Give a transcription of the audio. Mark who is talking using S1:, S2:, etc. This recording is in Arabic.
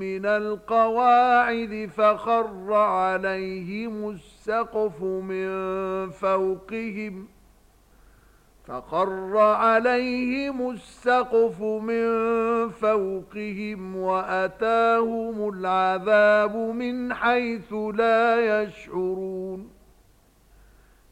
S1: مِنَ الْقَوَاعِدِ فَخَرَّ عَلَيْهِمُ السَّقْفُ مِنْ فَوْقِهِمْ فَخَرَّ عَلَيْهِمُ السَّقْفُ مِنْ فَوْقِهِمْ وَأَتَاهُمُ الْعَذَابُ مِنْ حَيْثُ لَا يَشْعُرُونَ